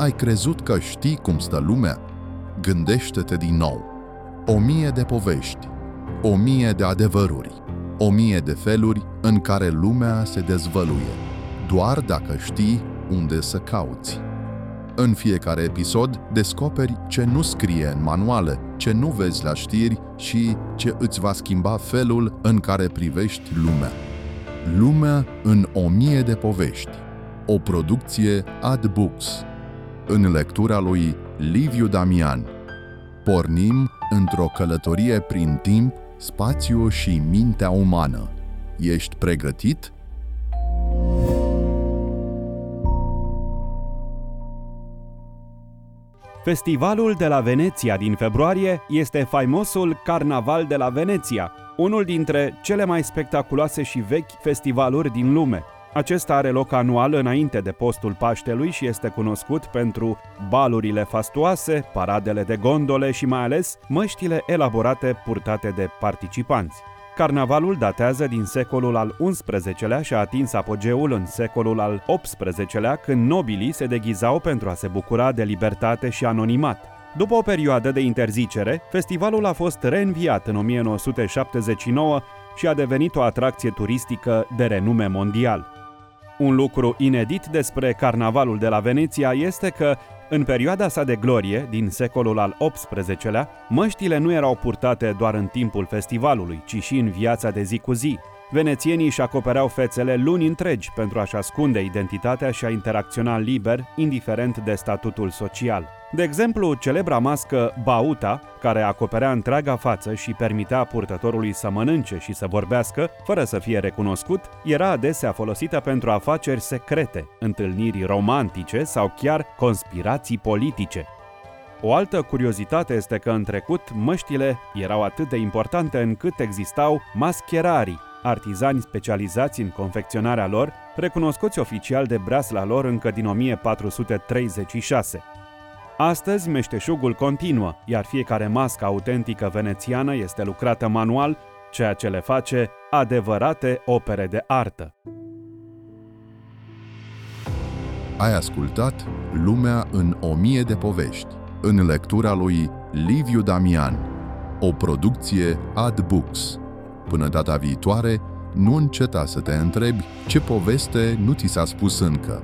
Ai crezut că știi cum stă lumea? Gândește-te din nou. O mie de povești, o mie de adevăruri, o mie de feluri în care lumea se dezvăluie, doar dacă știi unde să cauți. În fiecare episod descoperi ce nu scrie în manuale, ce nu vezi la știri și ce îți va schimba felul în care privești lumea. Lumea în o mie de povești. O producție Ad Books. În lectura lui Liviu Damian. Pornim într-o călătorie prin timp, spațiu și mintea umană. Ești pregătit? Festivalul de la Veneția din februarie este faimosul Carnaval de la Veneția, unul dintre cele mai spectaculoase și vechi festivaluri din lume. Acesta are loc anual înainte de postul Paștelui și este cunoscut pentru balurile fastuoase, paradele de gondole și mai ales măștile elaborate purtate de participanți. Carnavalul datează din secolul al XI-lea și a atins apogeul în secolul al XVIII-lea, când nobilii se deghizau pentru a se bucura de libertate și anonimat. După o perioadă de interzicere, festivalul a fost reînviat în 1979 și a devenit o atracție turistică de renume mondial. Un lucru inedit despre carnavalul de la Veneția este că, în perioada sa de glorie, din secolul al XVIII-lea, măștile nu erau purtate doar în timpul festivalului, ci și în viața de zi cu zi. Venețienii își acopereau fețele luni întregi pentru a-și ascunde identitatea și a interacționa liber, indiferent de statutul social. De exemplu, celebra mască Bauta, care acoperea întreaga față și permitea purtătorului să mănânce și să vorbească, fără să fie recunoscut, era adesea folosită pentru afaceri secrete, întâlniri romantice sau chiar conspirații politice. O altă curiozitate este că în trecut măștile erau atât de importante încât existau mascherarii, artizani specializați în confecționarea lor, recunoscuți oficial de breasla lor încă din 1436. Astăzi, meșteșugul continuă, iar fiecare mască autentică venețiană este lucrată manual, ceea ce le face adevărate opere de artă. Ai ascultat Lumea în o mie de povești, în lectura lui Liviu Damian, o producție Ad Books. Până data viitoare, nu înceta să te întrebi ce poveste nu ți s-a spus încă.